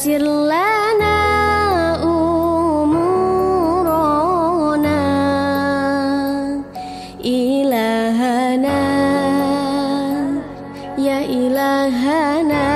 Silana umuro na, ilahana ya ilahana.